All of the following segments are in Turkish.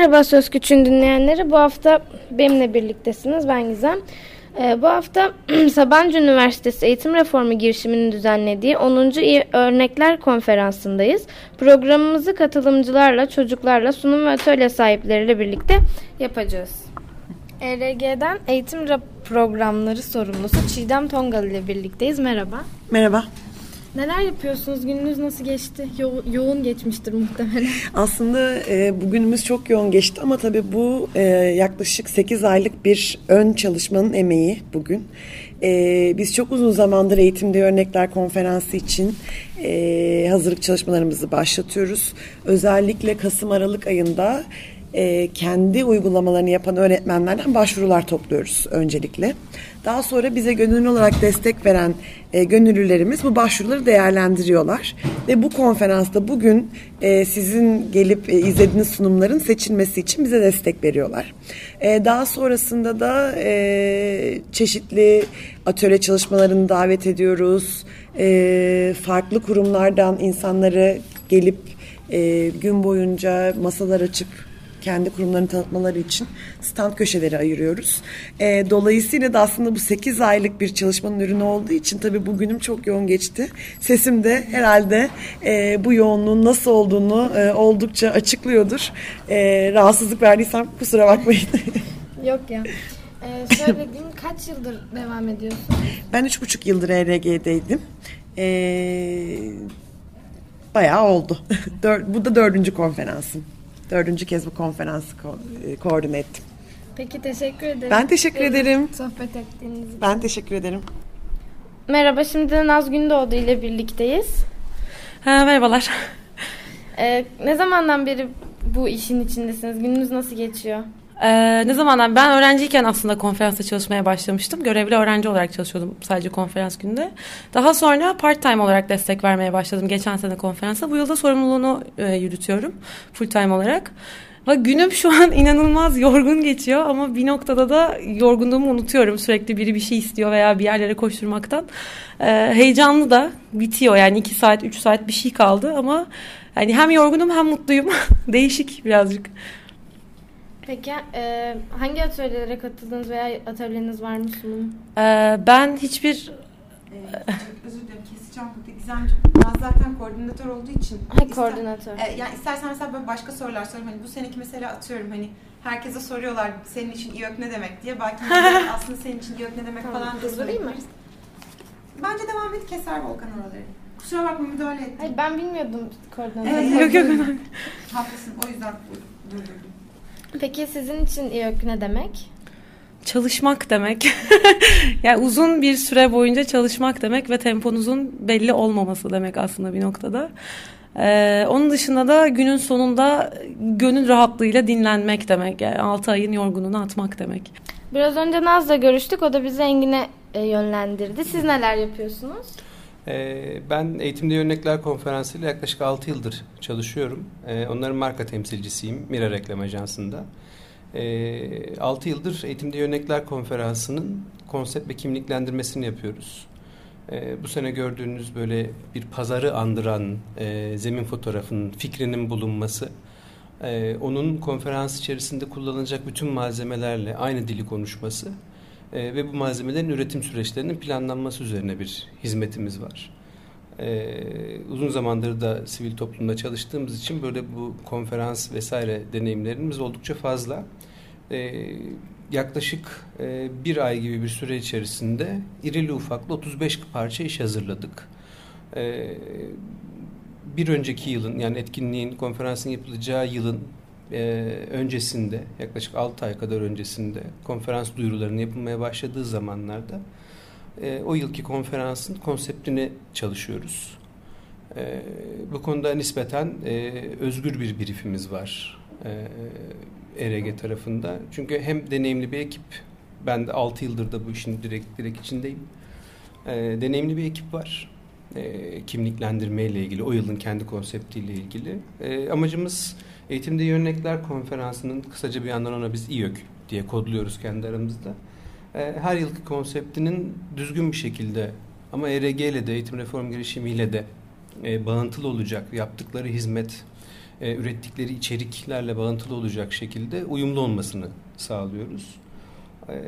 Merhaba Söz Küçüğün dinleyenleri. Bu hafta benimle birliktesiniz. Ben Gizem. Ee, bu hafta Sabancı Üniversitesi Eğitim Reformu girişiminin düzenlediği 10. İyi Örnekler Konferansı'ndayız. Programımızı katılımcılarla, çocuklarla, sunum ve atölye sahipleriyle birlikte yapacağız. ERG'den eğitim programları sorumlusu Çiğdem Tongal ile birlikteyiz. Merhaba. Merhaba. Neler yapıyorsunuz? Gününüz nasıl geçti? Yo- yoğun geçmiştir muhtemelen. Aslında e, bugünümüz çok yoğun geçti ama tabii bu e, yaklaşık 8 aylık bir ön çalışmanın emeği bugün. E, biz çok uzun zamandır Eğitimde Örnekler Konferansı için e, hazırlık çalışmalarımızı başlatıyoruz. Özellikle Kasım-Aralık ayında e, kendi uygulamalarını yapan öğretmenlerden başvurular topluyoruz öncelikle. Daha sonra bize gönüllü olarak destek veren e, gönüllülerimiz bu başvuruları değerlendiriyorlar. Ve bu konferansta bugün e, sizin gelip e, izlediğiniz sunumların seçilmesi için bize destek veriyorlar. E, daha sonrasında da e, çeşitli atölye çalışmalarını davet ediyoruz. E, farklı kurumlardan insanları gelip e, gün boyunca masalar açıp kendi kurumlarını tanıtmaları için stand köşeleri ayırıyoruz. E, dolayısıyla da aslında bu 8 aylık bir çalışmanın ürünü olduğu için tabii bugünüm çok yoğun geçti. Sesim de herhalde e, bu yoğunluğun nasıl olduğunu e, oldukça açıklıyordur. E, rahatsızlık verdiysem kusura bakmayın. Yok ya. Ee, şöyle diyeyim kaç yıldır devam ediyorsun? Ben üç buçuk yıldır ERG'deydim. Ee, bayağı oldu. Dör, bu da dördüncü konferansım. Dördüncü kez bu konferansı ko- e, koordine ettim. Peki teşekkür ederim. Ben teşekkür ederim. Sohbet ettiğiniz için. Ben teşekkür ederim. Merhaba şimdi Naz Gündoğdu ile birlikteyiz. Ha, merhabalar. Ee, ne zamandan beri bu işin içindesiniz? Gününüz nasıl geçiyor? Ee, ne zamandan? Ben öğrenciyken aslında konferansta çalışmaya başlamıştım. Görevli öğrenci olarak çalışıyordum sadece konferans günde. Daha sonra part time olarak destek vermeye başladım geçen sene konferansa. Bu yılda sorumluluğunu e, yürütüyorum full time olarak. Ve günüm şu an inanılmaz yorgun geçiyor ama bir noktada da yorgunluğumu unutuyorum. Sürekli biri bir şey istiyor veya bir yerlere koşturmaktan. Ee, heyecanlı da bitiyor yani iki saat üç saat bir şey kaldı ama yani hem yorgunum hem mutluyum. Değişik birazcık. Peki e, hangi atölyelere katıldınız veya atölyeniz var mı sunum? Ee, ben hiçbir Ee, özür dilerim keseceğim burada Gizemciğim. Ben zaten koordinatör olduğu için. Ha, ister- koordinatör. E, yani istersen mesela böyle başka sorular sorayım. Hani bu seneki mesela atıyorum hani herkese soruyorlar senin için İYÖK ne demek diye. Belki hani aslında senin için İYÖK ne demek Tamam, falan diye durdurayım mı? Bence devam et keser Volkan oraları. Kusura bakma müdahale ettim. Hayır ben bilmiyordum koordinatör. Evet, Yok, yok, Haklısın o yüzden durdurdum. Peki sizin için İYÖK ne demek? çalışmak demek. yani uzun bir süre boyunca çalışmak demek ve temponuzun belli olmaması demek aslında bir noktada. Ee, onun dışında da günün sonunda gönül rahatlığıyla dinlenmek demek. Yani 6 ayın yorgunluğunu atmak demek. Biraz önce Naz'la görüştük. O da bizi Engin'e e, yönlendirdi. Siz neler yapıyorsunuz? Ee, Ben Eğitimde Örnekler Konferansı ile yaklaşık 6 yıldır çalışıyorum. Ee, Onların marka temsilcisiyim Mira Reklam Ajansı'nda. 6 yıldır Eğitimde Örnekler Konferansı'nın konsept ve kimliklendirmesini yapıyoruz. Ee, Bu sene gördüğünüz böyle bir pazarı andıran e, zemin fotoğrafının fikrinin bulunması, e, onun konferans içerisinde kullanılacak bütün malzemelerle aynı dili konuşması e, ve bu malzemelerin üretim süreçlerinin planlanması üzerine bir hizmetimiz var. E, uzun zamandır da sivil toplumda çalıştığımız için böyle bu konferans vesaire deneyimlerimiz oldukça fazla. E, yaklaşık e, bir ay gibi bir süre içerisinde irili ufaklı 35 parça iş hazırladık. E, bir önceki yılın yani etkinliğin konferansın yapılacağı yılın e, öncesinde yaklaşık 6 ay kadar öncesinde konferans duyurularının yapılmaya başladığı zamanlarda e, o yılki konferansın konseptini çalışıyoruz. E, bu konuda nispeten e, özgür bir briefimiz var. ERG tarafında. Çünkü hem deneyimli bir ekip, ben de 6 yıldır da bu işin direkt, direkt içindeyim. deneyimli bir ekip var. kimliklendirme ile ilgili, o yılın kendi konseptiyle ilgili. amacımız Eğitimde Örnekler Konferansı'nın kısaca bir yandan ona biz İYÖK diye kodluyoruz kendi aramızda. her yılki konseptinin düzgün bir şekilde ama ERG ile de eğitim reform girişimiyle de e, bağıntılı olacak yaptıkları hizmet, e, ürettikleri içeriklerle bağıntılı olacak şekilde uyumlu olmasını sağlıyoruz. E,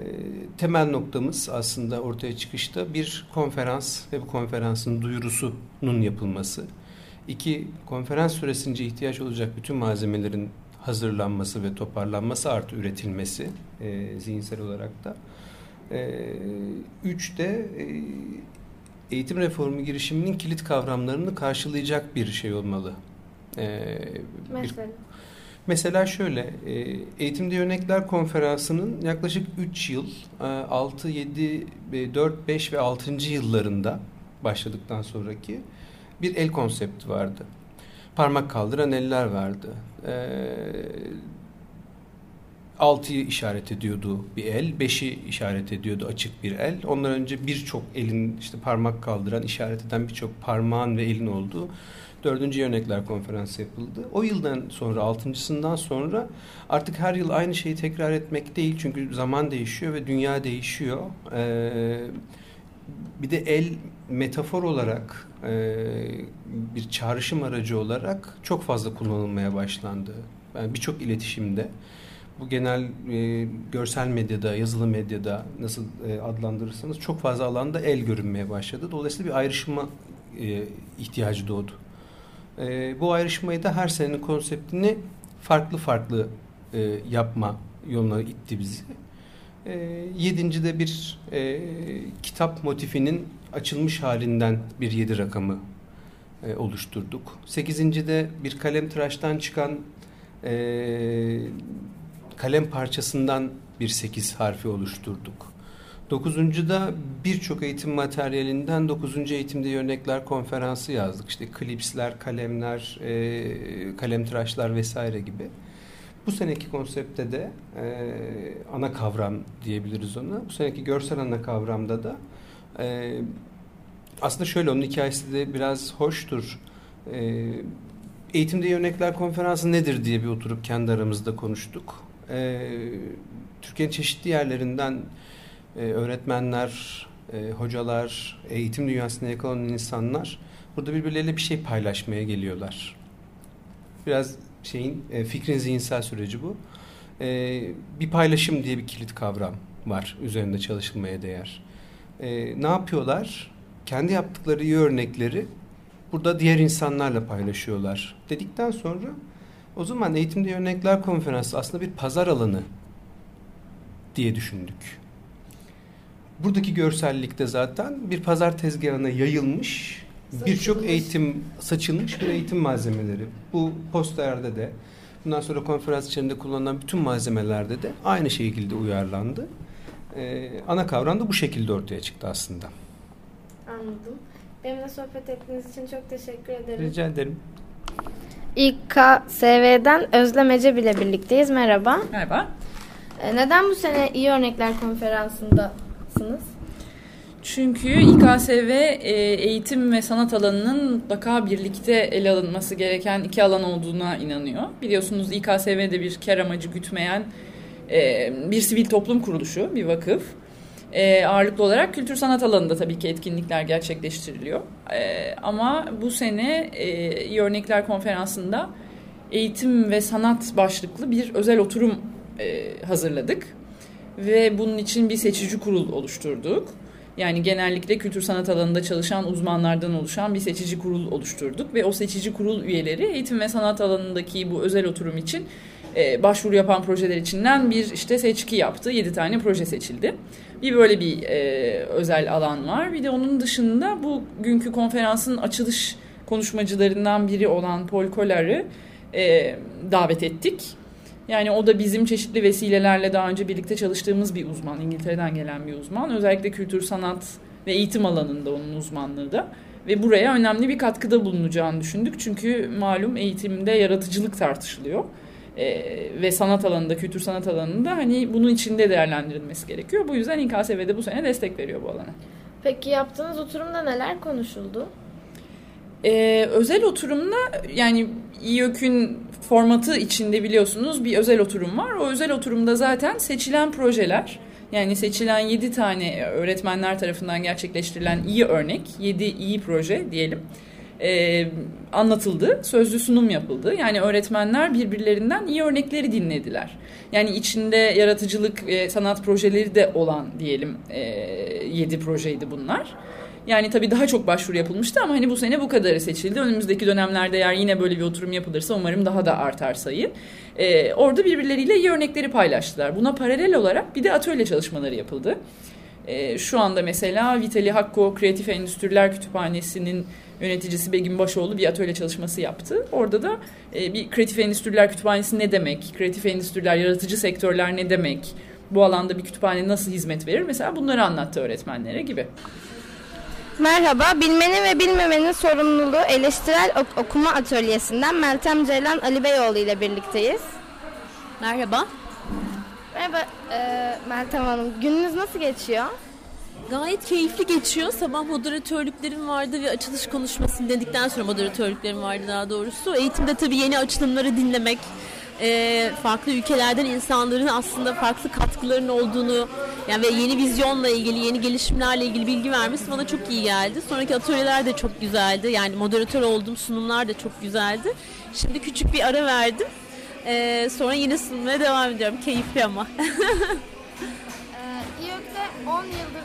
temel noktamız aslında ortaya çıkışta bir konferans ve bu konferansın duyurusunun yapılması. İki, konferans süresince ihtiyaç olacak bütün malzemelerin hazırlanması ve toparlanması artı üretilmesi e, zihinsel olarak da. E, üç de e, eğitim reformu girişiminin kilit kavramlarını karşılayacak bir şey olmalı. Ee, Mesela? Bir, mesela şöyle, e, Eğitimde Örnekler Konferansı'nın yaklaşık 3 yıl, 6, 7, 4, 5 ve 6. yıllarında başladıktan sonraki bir el konsepti vardı. Parmak kaldıran eller vardı. Ee, 6'yı işaret ediyordu bir el, 5'i işaret ediyordu açık bir el. Ondan önce birçok elin işte parmak kaldıran, işaret eden birçok parmağın ve elin olduğu dördüncü örnekler konferansı yapıldı. O yıldan sonra, altıncısından sonra artık her yıl aynı şeyi tekrar etmek değil. Çünkü zaman değişiyor ve dünya değişiyor. Ee, bir de el metafor olarak, e, bir çağrışım aracı olarak çok fazla kullanılmaya başlandı. Yani birçok iletişimde bu genel e, görsel medyada, yazılı medyada nasıl e, adlandırırsanız çok fazla alanda el görünmeye başladı. Dolayısıyla bir ayrışma e, ihtiyacı doğdu. E, bu ayrışmayı da her senenin konseptini farklı farklı e, yapma yoluna itti bizi. E, yedincide bir e, kitap motifinin açılmış halinden bir yedi rakamı e, oluşturduk. Sekizincide bir kalem tıraştan çıkan e, kalem parçasından bir sekiz harfi oluşturduk. Dokuzuncuda birçok eğitim materyalinden dokuzuncu eğitimde örnekler konferansı yazdık. İşte klipsler, kalemler, e, kalem tıraşlar vesaire gibi. Bu seneki konsepte de e, ana kavram diyebiliriz ona. Bu seneki görsel ana kavramda da e, aslında şöyle onun hikayesi de biraz hoştur. E, Eğitimde Örnekler Konferansı nedir diye bir oturup kendi aramızda konuştuk e, Türkiye'nin çeşitli yerlerinden e, öğretmenler, e, hocalar, eğitim dünyasında yakalanan insanlar burada birbirleriyle bir şey paylaşmaya geliyorlar. Biraz şeyin e, fikrin zihinsel süreci bu. E, bir paylaşım diye bir kilit kavram var üzerinde çalışılmaya değer. E, ne yapıyorlar? Kendi yaptıkları iyi örnekleri burada diğer insanlarla paylaşıyorlar. Dedikten sonra o zaman Eğitimde Örnekler Konferansı aslında bir pazar alanı diye düşündük. Buradaki görsellikte zaten bir pazar tezgahına yayılmış birçok eğitim saçılmış bir eğitim malzemeleri. Bu posterde de bundan sonra konferans içerisinde kullanılan bütün malzemelerde de aynı şekilde uyarlandı. Ee, ana kavram da bu şekilde ortaya çıktı aslında. Anladım. Benimle sohbet ettiğiniz için çok teşekkür ederim. Rica ederim. İKSV'den Özlem Ece bile birlikteyiz. Merhaba. Merhaba. Ee, neden bu sene iyi Örnekler Konferansı'ndasınız? Çünkü İKSV e, eğitim ve sanat alanının mutlaka birlikte ele alınması gereken iki alan olduğuna inanıyor. Biliyorsunuz İKSV de bir kar amacı gütmeyen e, bir sivil toplum kuruluşu, bir vakıf e, ağırlıklı olarak kültür sanat alanında tabii ki etkinlikler gerçekleştiriliyor. E, ama bu sene e, örnekler konferansında eğitim ve sanat başlıklı bir özel oturum e, hazırladık. Ve bunun için bir seçici kurul oluşturduk. Yani genellikle kültür sanat alanında çalışan uzmanlardan oluşan bir seçici kurul oluşturduk. Ve o seçici kurul üyeleri eğitim ve sanat alanındaki bu özel oturum için e, başvuru yapan projeler içinden bir işte seçki yaptı. Yedi tane proje seçildi. Bir böyle bir e, özel alan var. Bir de onun dışında bugünkü konferansın açılış konuşmacılarından biri olan Paul Koller'ı e, davet ettik. Yani o da bizim çeşitli vesilelerle daha önce birlikte çalıştığımız bir uzman. İngiltere'den gelen bir uzman. Özellikle kültür, sanat ve eğitim alanında onun uzmanlığı da. Ve buraya önemli bir katkıda bulunacağını düşündük. Çünkü malum eğitimde yaratıcılık tartışılıyor. e, ve sanat alanında, kültür sanat alanında hani bunun içinde değerlendirilmesi gerekiyor. Bu yüzden İKSV'de bu sene destek veriyor bu alana. Peki yaptığınız oturumda neler konuşuldu? Ee, özel oturumda yani İYÖK'ün formatı içinde biliyorsunuz bir özel oturum var. O özel oturumda zaten seçilen projeler yani seçilen 7 tane öğretmenler tarafından gerçekleştirilen iyi örnek, 7 iyi proje diyelim e, anlatıldı. Sözlü sunum yapıldı. Yani öğretmenler birbirlerinden iyi örnekleri dinlediler. Yani içinde yaratıcılık, e, sanat projeleri de olan diyelim e, 7 projeydi bunlar. Yani tabii daha çok başvuru yapılmıştı ama hani bu sene bu kadarı seçildi. Önümüzdeki dönemlerde eğer yine böyle bir oturum yapılırsa umarım daha da artar sayı. Ee, orada birbirleriyle iyi örnekleri paylaştılar. Buna paralel olarak bir de atölye çalışmaları yapıldı. Ee, şu anda mesela Vitali Hakko Kreatif Endüstriler Kütüphanesi'nin yöneticisi Begüm Başoğlu bir atölye çalışması yaptı. Orada da e, bir kreatif endüstriler kütüphanesi ne demek, kreatif endüstriler, yaratıcı sektörler ne demek, bu alanda bir kütüphane nasıl hizmet verir mesela bunları anlattı öğretmenlere gibi. Merhaba, bilmenin ve bilmemenin sorumluluğu eleştirel ok- okuma atölyesinden Meltem Ceylan Ali Beyoğlu ile birlikteyiz. Merhaba. Merhaba e, Meltem Hanım, gününüz nasıl geçiyor? Gayet keyifli geçiyor. Sabah moderatörlüklerim vardı ve açılış konuşmasını dedikten sonra moderatörlüklerim vardı daha doğrusu. Eğitimde tabii yeni açılımları dinlemek, e, farklı ülkelerden insanların aslında farklı katkılarının olduğunu yani ve yeni vizyonla ilgili, yeni gelişimlerle ilgili bilgi vermesi bana çok iyi geldi. Sonraki atölyeler de çok güzeldi. Yani moderatör olduğum sunumlar da çok güzeldi. Şimdi küçük bir ara verdim. E, sonra yine sunmaya devam ediyorum. Keyifli ama. İYÖK'te 10 yıldır,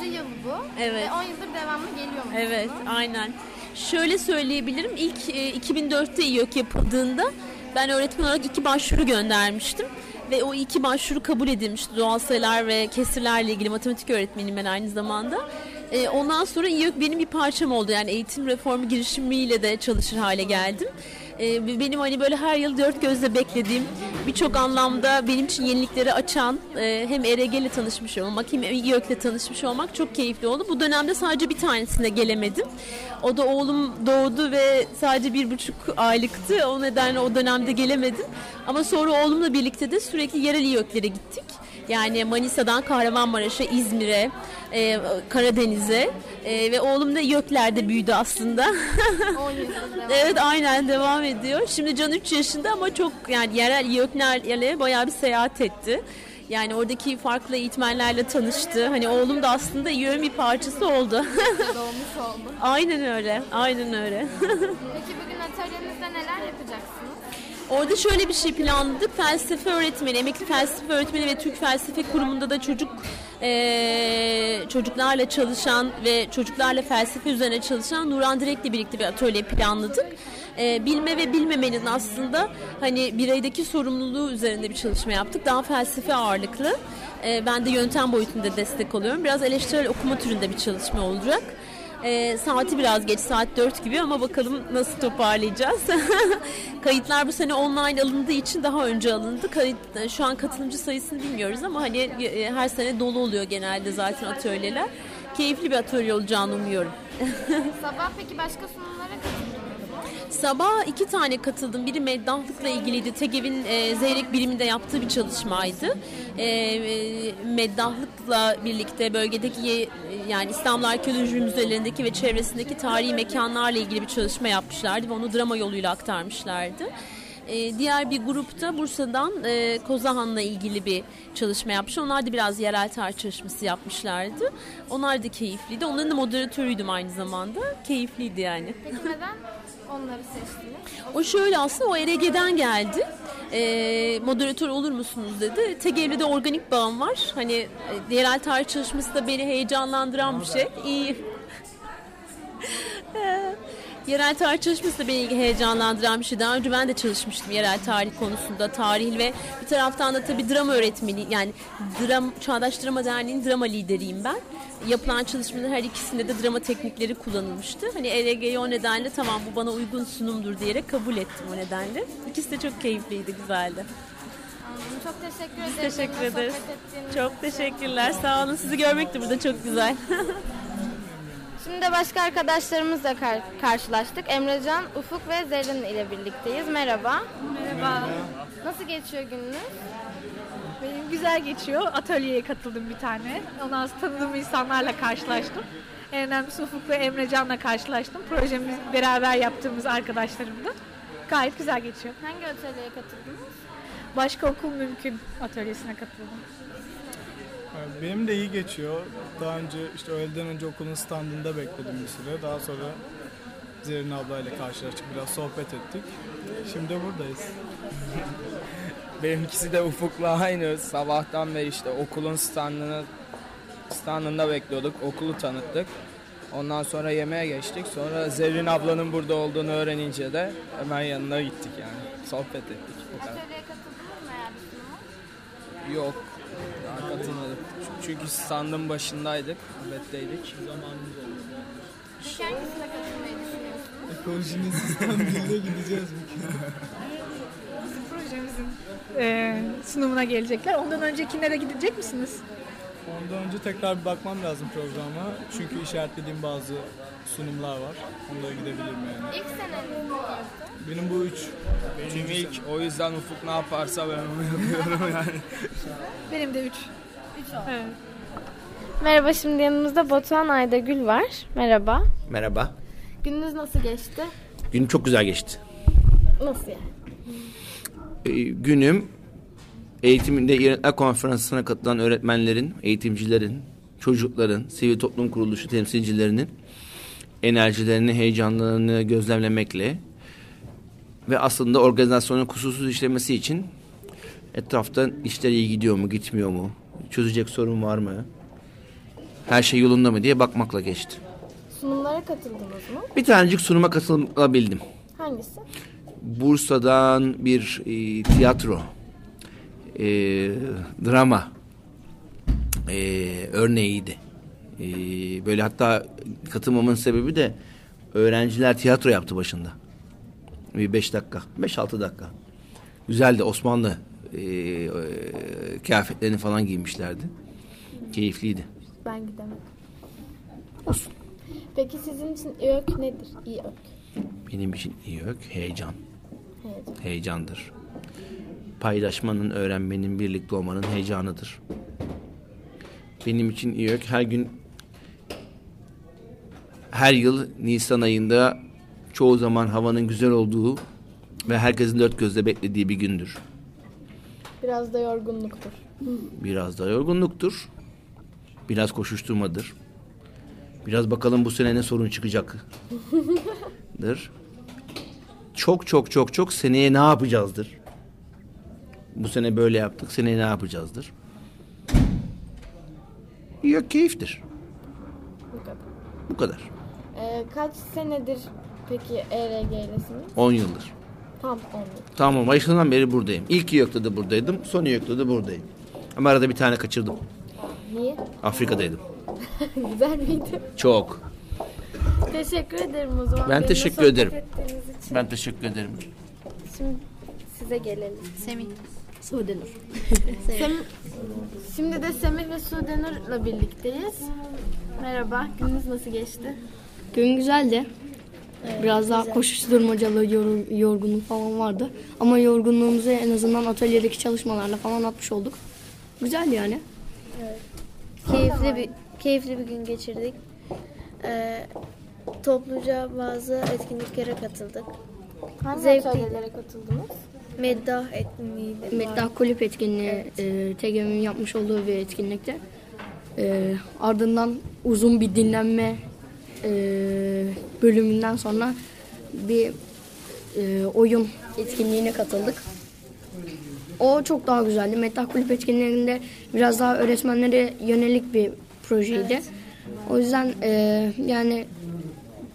10. yıl bu. Evet. Ve 10 yıldır devamlı geliyor musunuz? Evet, aynen. Şöyle söyleyebilirim. İlk e, 2004'te İYÖK yapıldığında ben öğretmen olarak iki başvuru göndermiştim. Ve o iki başvuru kabul edilmişti. Doğal sayılar ve kesirlerle ilgili matematik öğretmeniyim ben aynı zamanda. E, ondan sonra İYÖK benim bir parçam oldu. Yani eğitim reformu girişimiyle de çalışır hale geldim. E, benim hani böyle her yıl dört gözle beklediğim birçok anlamda benim için yenilikleri açan e, hem ERG ile tanışmış olmak hem İYÖK ile tanışmış olmak çok keyifli oldu. Bu dönemde sadece bir tanesine gelemedim. O da oğlum doğdu ve sadece bir buçuk aylıktı. O nedenle o dönemde gelemedim. Ama sonra oğlumla birlikte de sürekli yerel İYÖK'lere gittik. Yani Manisa'dan Kahramanmaraş'a, İzmir'e, e, Karadeniz'e e, ve oğlum da YÖK'lerde büyüdü aslında. 10 yıldır devam evet aynen devam ediyor. Şimdi Can 3 yaşında ama çok yani yerel YÖK'lerle bayağı bir seyahat etti. Yani oradaki farklı eğitmenlerle tanıştı. Hani oğlum da aslında YÖK'ün bir parçası oldu. doğmuş oldu. aynen öyle. Aynen öyle. Peki bugün atölyenizde neler yapacaksınız? Orada şöyle bir şey planladık. Felsefe öğretmeni, emekli felsefe öğretmeni ve Türk Felsefe Kurumu'nda da çocuk eee, çocuklarla çalışan ve çocuklarla felsefe üzerine çalışan Nuran Direk'le birlikte bir atölye planladık. Eee, bilme ve bilmemenin aslında hani bireydeki sorumluluğu üzerinde bir çalışma yaptık. Daha felsefe ağırlıklı. Eee, ben de yöntem boyutunda destek oluyorum. Biraz eleştirel okuma türünde bir çalışma olacak. E, saati biraz geç saat 4 gibi ama bakalım nasıl toparlayacağız. Kayıtlar bu sene online alındığı için daha önce alındı. Kayıt, şu an katılımcı sayısını bilmiyoruz ama hani e, her sene dolu oluyor genelde zaten atölyeler. Keyifli bir atölye olacağını umuyorum. Sabah peki başka sunumlara katıldınız mı? Sabah iki tane katıldım. Biri meddahlıkla ilgiliydi. TEGEV'in e, Zeyrek biriminde yaptığı bir çalışmaydı. E, e, meddahlıkla birlikte bölgedeki yani İstanbul Arkeoloji Müzelerindeki ve çevresindeki tarihi mekanlarla ilgili bir çalışma yapmışlardı ve onu drama yoluyla aktarmışlardı. E, diğer bir grupta Bursa'dan e, Kozahan'la ilgili bir çalışma yapmış. Onlar da biraz yerel tarih çalışması yapmışlardı. Onlar da keyifliydi. Onların da moderatörüydüm aynı zamanda. Keyifliydi yani. Peki neden onları seçtiniz? O şöyle aslında o ERG'den geldi. Ee, moderatör olur musunuz dedi. TGV'de organik bağım var. Hani e, yerel tarih çalışması da beni heyecanlandıran bir şey. İyi. Yerel tarih çalışması da beni heyecanlandıran bir şey. Daha önce ben de çalışmıştım yerel tarih konusunda. Tarih ve bir taraftan da tabii drama öğretmeni yani dram, Çağdaş Drama Derneği'nin drama lideriyim ben. Yapılan çalışmaların her ikisinde de drama teknikleri kullanılmıştı. Hani ERG'yi o nedenle tamam bu bana uygun sunumdur diyerek kabul ettim o nedenle. İkisi de çok keyifliydi, güzeldi. Çok teşekkür ederim. Teşekkür ederiz. Çok teşekkürler. Sağ olun. Sizi görmek de burada çok güzel. Şimdi de başka arkadaşlarımızla kar- karşılaştık. Emrecan, Ufuk ve Zerrin ile birlikteyiz. Merhaba. Merhaba. Nasıl geçiyor gününüz? Benim güzel geçiyor. Atölyeye katıldım bir tane. Ondan sonra tanıdığım insanlarla karşılaştım. En önemlisi Ufuk ve Emrecan'la karşılaştım. Projemizi beraber yaptığımız arkadaşlarımdı. Gayet güzel geçiyor. Hangi atölyeye katıldınız? Başka okul mümkün atölyesine katıldım. Benim de iyi geçiyor. Daha önce işte öğleden önce okulun standında bekledim bir süre. Daha sonra Zerrin ablayla karşılaştık. Biraz sohbet ettik. Şimdi buradayız. Benimkisi de Ufuk'la aynı. Sabahtan beri işte okulun standını standında bekliyorduk. Okulu tanıttık. Ondan sonra yemeğe geçtik. Sonra Zerrin ablanın burada olduğunu öğrenince de hemen yanına gittik yani. Sohbet ettik. Bu kadar. Atölyeye katıldınız mı yani? Yok. Çünkü standın başındaydık. Nöbetteydik. Zamanımız oldu. Peki hangisine katılmayı düşünüyorsunuz? Ekolojinin sistem diline gideceğiz Projemizin e, sunumuna gelecekler. Ondan öncekilere gidecek misiniz? Ondan önce tekrar bir bakmam lazım programa. Çünkü işaretlediğim bazı sunumlar var. Onlara gidebilirim yani. İlk seneniz mi? Benim bu üç. Benim ilk o yüzden Ufuk ne yaparsa ben onu yapıyorum yani. Benim de üç. Evet. Merhaba şimdi yanımızda Batuhan Aydagül var. Merhaba. Merhaba. Gününüz nasıl geçti? Günüm çok güzel geçti. Nasıl yani? Ee, günüm eğitiminde yönetmen konferansına katılan öğretmenlerin, eğitimcilerin, çocukların, sivil toplum kuruluşu temsilcilerinin enerjilerini, heyecanlarını gözlemlemekle ve aslında organizasyonun kusursuz işlemesi için etrafta işler iyi gidiyor mu, gitmiyor mu, çözecek sorun var mı, her şey yolunda mı diye bakmakla geçti. Sunumlara katıldınız mı? Bir tanecik sunuma katılabildim. Hangisi? Bursa'dan bir e, tiyatro, e, drama e, örneğiydi. E, böyle hatta katılmamın sebebi de öğrenciler tiyatro yaptı başında. Bir beş dakika, beş altı dakika. Güzeldi Osmanlı e, e, kıyafetlerini falan giymişlerdi. Keyifliydi. Ben gidemedim. Olsun. Peki sizin için İÖK nedir? İÖK. Benim için yok, heyecan. Heyecan. Heyecandır. Paylaşmanın, öğrenmenin, birlikte olmanın heyecanıdır. Benim için yok. Her gün her yıl Nisan ayında çoğu zaman havanın güzel olduğu ve herkesin dört gözle beklediği bir gündür. Biraz da yorgunluktur. Biraz da yorgunluktur. Biraz koşuşturmadır. Biraz bakalım bu sene ne sorun çıkacaktır. Çok çok çok çok seneye ne yapacağızdır. Bu sene böyle yaptık. Seneye ne yapacağızdır. Yok keyiftir. Bu kadar. Bu kadar. Ee, kaç senedir peki ERG'lesiniz? 10 yıldır. Tam 10 yıl. Tamam başından beri buradayım. İlk yokta da buradaydım. Son yokta da buradayım. Ama arada bir tane kaçırdım. Niye? Afrika'daydım. Güzel miydi? Çok. Teşekkür ederim o zaman. Ben Benimle teşekkür sohbet ederim. ettiğiniz için. Ben teşekkür ederim. Şimdi size gelelim. Semih. Sudenur. Sem Şimdi de Semih ve Sudenur'la birlikteyiz. Merhaba, gününüz nasıl geçti? Gün güzeldi. Biraz daha koşuşturmacalı, yor, yorgunluk falan vardı. Ama yorgunluğumuzu en azından atölyedeki çalışmalarla falan atmış olduk. Güzel yani. Evet. Keyifli bir keyifli bir gün geçirdik. Ee, topluca bazı etkinliklere katıldık. Hangi Zevkliydi. atölyelere katıldınız? Meddah etkinliği Meddah. Kulüp etkinliği e, TGM'in yapmış olduğu bir etkinlikte. E, ardından uzun bir dinlenme e, bölümünden sonra bir e, oyun etkinliğine katıldık. O çok daha güzeldi. Meddah Kulüp etkinliğinde biraz daha öğretmenlere yönelik bir projeydi. O yüzden e, yani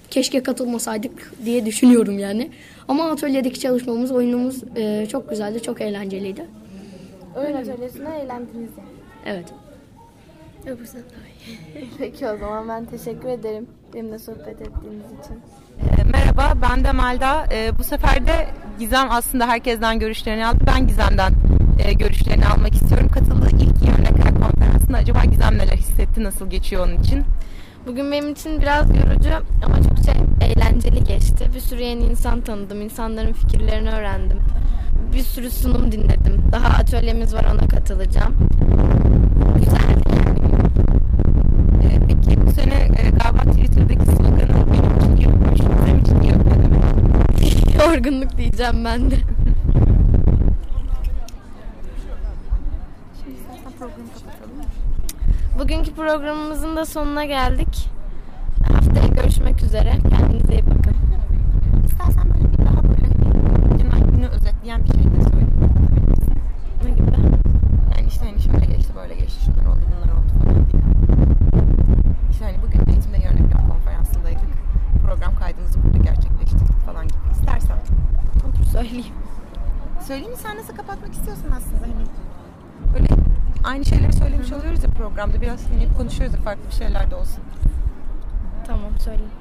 keşke katılmasaydık diye düşünüyorum yani. Ama atölyedeki çalışmamız, oyunumuz e, çok güzeldi, çok eğlenceliydi. Oyun atölyesinde eğlendiniz yani. Evet. İyi. Peki o zaman ben teşekkür ederim benimle sohbet ettiğiniz için. Ee, merhaba ben de Melda. Ee, bu sefer de Gizem aslında herkesten görüşlerini aldı. Ben Gizem'den e, görüşlerini almak istiyorum. Katıldığı ilk yemlekler konferansında acaba Gizem neler hissetti, nasıl geçiyor onun için? Bugün benim için biraz yorucu ama çok çokça eğlenceli geçti. Bir sürü yeni insan tanıdım, insanların fikirlerini öğrendim. Bir sürü sunum dinledim. Daha atölyemiz var ona katılacağım. yorgunluk diyeceğim ben de. Şimdi. Bugünkü programımızın da sonuna geldik. Haftaya görüşmek üzere. Kendinize iyi bakın. İstersen böyle bir daha böyle dümen günü özetleyen bir şey de söyleyeyim. Ne gibi? Yani işte hani şöyle geçti, böyle geçti, şunlar oldu, bunlar oldu falan diye. İşte hani bugün eğitimde yarın bir konferansındaydık. Program kaydımızı burada gerçekleştirdik falan gibi. İster söyleyeyim. Söyleyeyim mi? Sen nasıl kapatmak istiyorsun aslında hani? Böyle aynı şeyleri söylemiş oluyoruz ya programda. Biraz dinleyip konuşuyoruz ya farklı bir şeyler de olsun. Tamam söyleyeyim.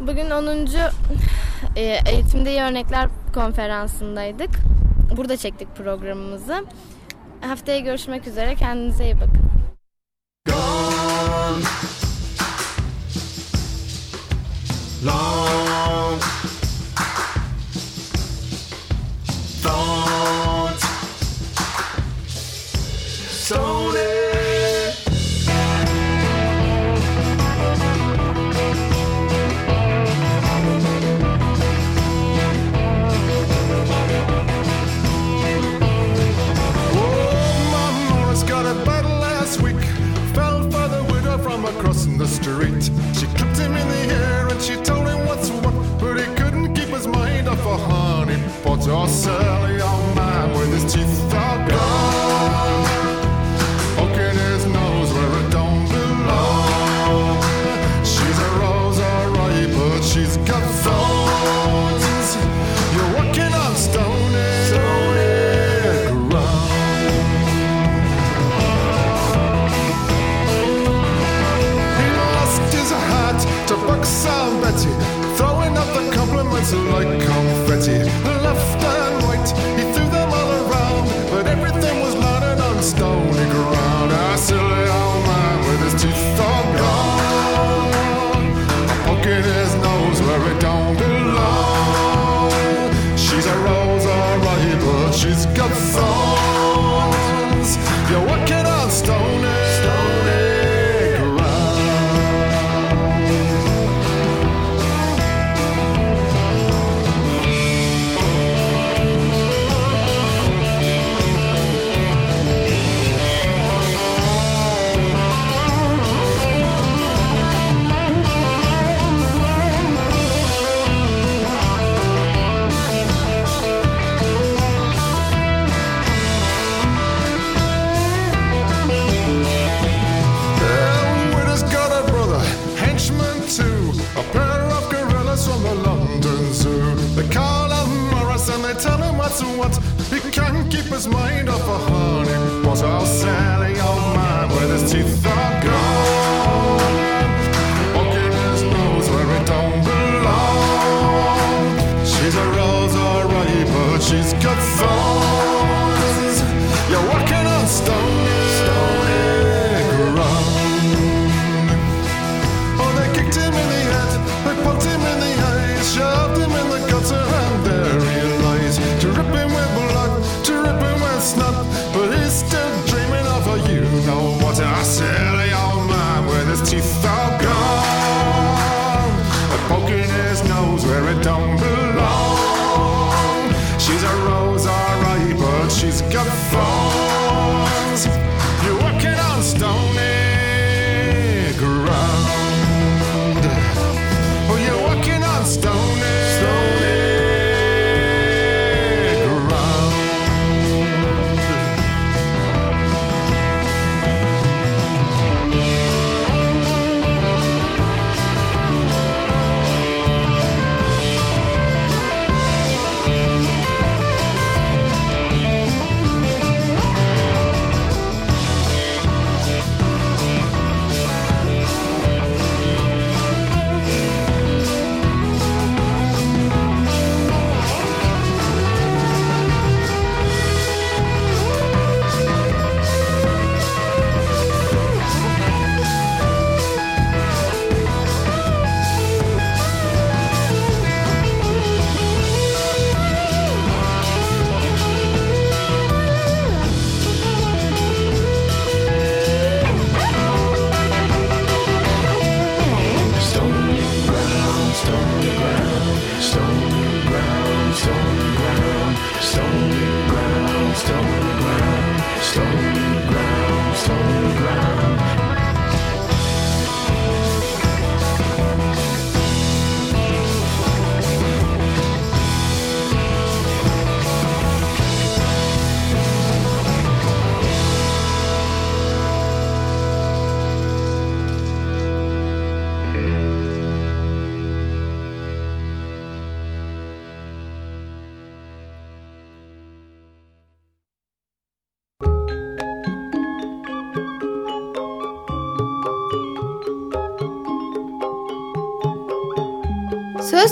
Bugün 10. E, eğitimde İyi Örnekler konferansındaydık. Burada çektik programımızı. Haftaya görüşmek üzere. Kendinize iyi bakın. Gone. Long. once. He can't keep his mind off a honey. Was our where it don't belong.